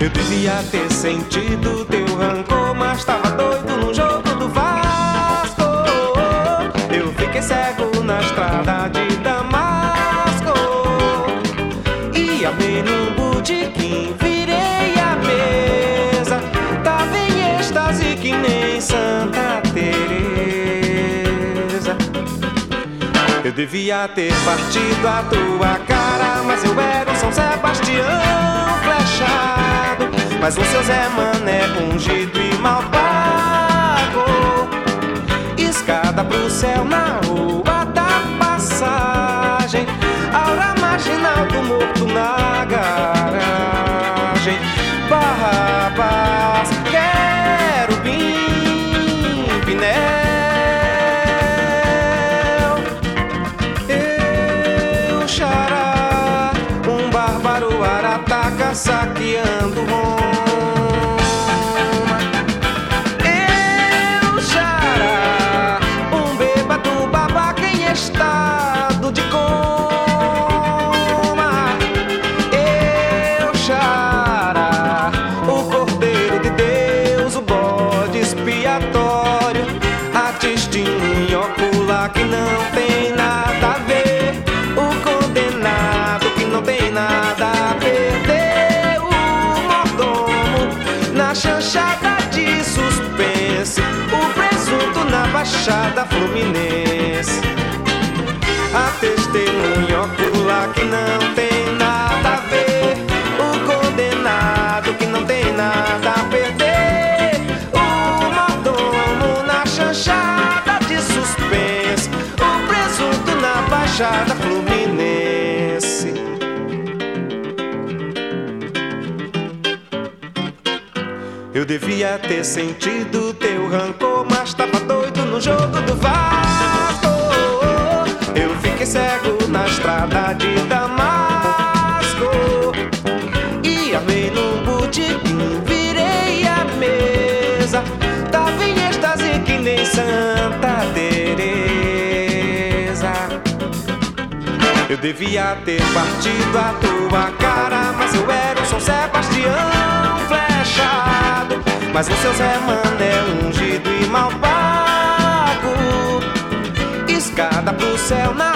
Eu devia ter sentido teu rancor, mas tava doido no jogo do Vasco. Eu fiquei cego na estrada de Damasco. E amei num botequim, virei a mesa. Tava em êxtase que nem Santa Teresa. Eu devia ter partido a tua mas eu era um São Sebastião flechado. Mas o seu Zé Mané ungido e mal pago. Escada pro céu na rua da passagem. Aura marginal do morto na saqueando Roma. Chanchada de suspense, o presunto na baixada fluminense. A testemunha ocular que não tem nada a ver. O condenado que não tem nada a perder. O mordomo na chanchada de suspense. O presunto na baixada Eu devia ter sentido teu rancor, mas tava doido no jogo do Vasco. Eu fiquei cego na estrada de Damasco. E amei num botequim, virei a mesa. Tava em êxtase que nem Santa Teresa. Eu devia ter partido a tua cara, mas eu era um São Sebastião. Mas o seu Zé Mané ungido e mal pago. Escada pro céu na